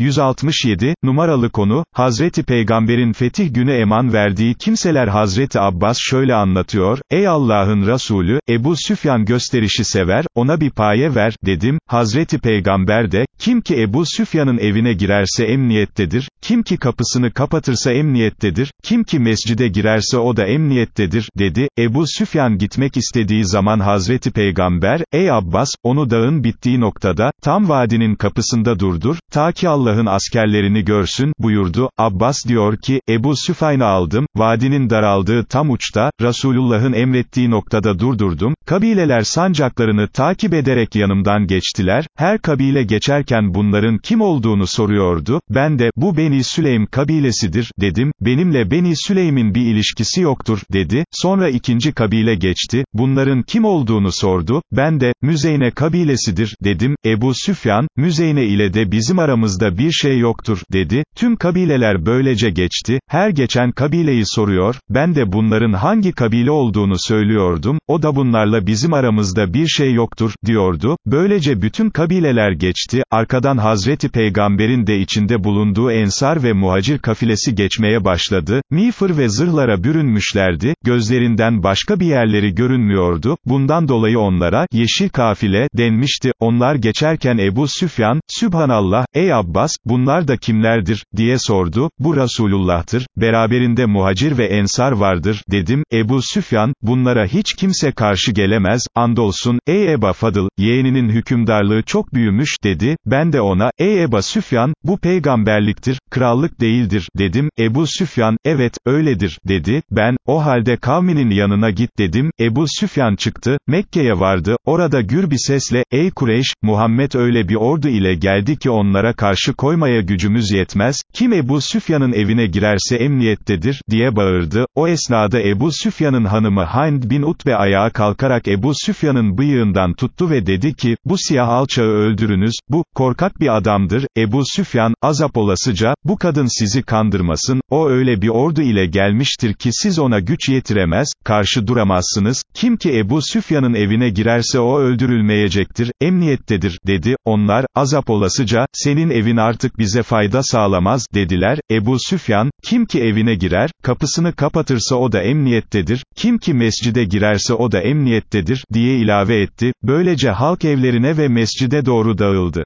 167, numaralı konu, Hazreti Peygamber'in fetih günü eman verdiği kimseler Hazreti Abbas şöyle anlatıyor, ey Allah'ın Resulü, Ebu Süfyan gösterişi sever, ona bir paye ver, dedim, Hazreti Peygamber de, kim ki Ebu Süfyan'ın evine girerse emniyettedir, kim ki kapısını kapatırsa emniyettedir, kim ki mescide girerse o da emniyettedir, dedi, Ebu Süfyan gitmek istediği zaman Hazreti Peygamber, ey Abbas, onu dağın bittiği noktada, tam vadinin kapısında durdur, ta ki Allah'ın askerlerini görsün, buyurdu, Abbas diyor ki, Ebu Süfyan'ı aldım, vadinin daraldığı tam uçta, Resulullah'ın emrettiği noktada durdurdum, kabileler sancaklarını takip ederek yanımdan geçtiler, her kabile geçerken bunların kim olduğunu soruyordu, ben de, bu Beni Süleym kabilesidir, dedim, benimle Beni Süleym'in bir ilişkisi yoktur, dedi, sonra ikinci kabile geçti, bunların kim olduğunu sordu, ben de, Müzeyne kabilesidir, dedim, Ebu Süfyan, Müzeyne ile de bizim aramızda bir şey yoktur, dedi, tüm kabileler böylece geçti, her geçen kabileyi soruyor, ben de bunların hangi kabile olduğunu söylüyordum, o da bunlarla bizim aramızda bir şey yoktur, diyordu, böylece bütün kabileler geçti, arkadan Hazreti Peygamber'in de içinde bulunduğu Ensar ve Muhacir kafilesi geçmeye başladı, miğfır ve zırhlara bürünmüşlerdi, gözlerinden başka bir yerleri görünmüyordu, bundan dolayı onlara, yeşil kafile, denmişti, onlar geçerken Ebu Süfyan, Sübhanallah, ey Abbas, bunlar da kimlerdir, diye sordu, bu Resulullah'tır, beraberinde muhacir ve ensar vardır, dedim, Ebu Süfyan, bunlara hiç kimse karşı gelemez, andolsun, ey Eba Fadıl, yeğeninin hükümdarlığı çok büyümüş, dedi, ben de ona, ey Eba Süfyan, bu peygamberliktir, krallık değildir, dedim, Ebu Süfyan, evet, öyledir, dedi, ben, o halde kavminin yanına git. dedim, Ebu Süfyan çıktı, Mekke'ye vardı, orada gür bir sesle, ey Kureyş, Muhammed öyle bir ordu ile geldi ki onlara karşı koymaya gücümüz yetmez, kim Ebu Süfyan'ın evine girerse emniyettedir, diye bağırdı, o esnada Ebu Süfyan'ın hanımı Hind bin Utbe ayağa kalkarak Ebu Süfyan'ın bıyığından tuttu ve dedi ki, bu siyah alçağı öldürünüz, bu, korkak bir adamdır, Ebu Süfyan, azap olasıca, bu kadın sizi kandırmasın, o öyle bir ordu ile gelmiştir ki siz ona güç yetiremez, karşı duramazsınız, kim ki Ebu Süfyan'ın evine girerse o öldürülmeyecektir, emniyettedir, dedi, onlar, azap olasıca, senin evin artık bize fayda sağlamaz, dediler, Ebu Süfyan, kim ki evine girer, kapısını kapatırsa o da emniyettedir, kim ki mescide girerse o da emniyettedir, diye ilave etti, böylece halk evlerine ve mescide doğru dağıldı.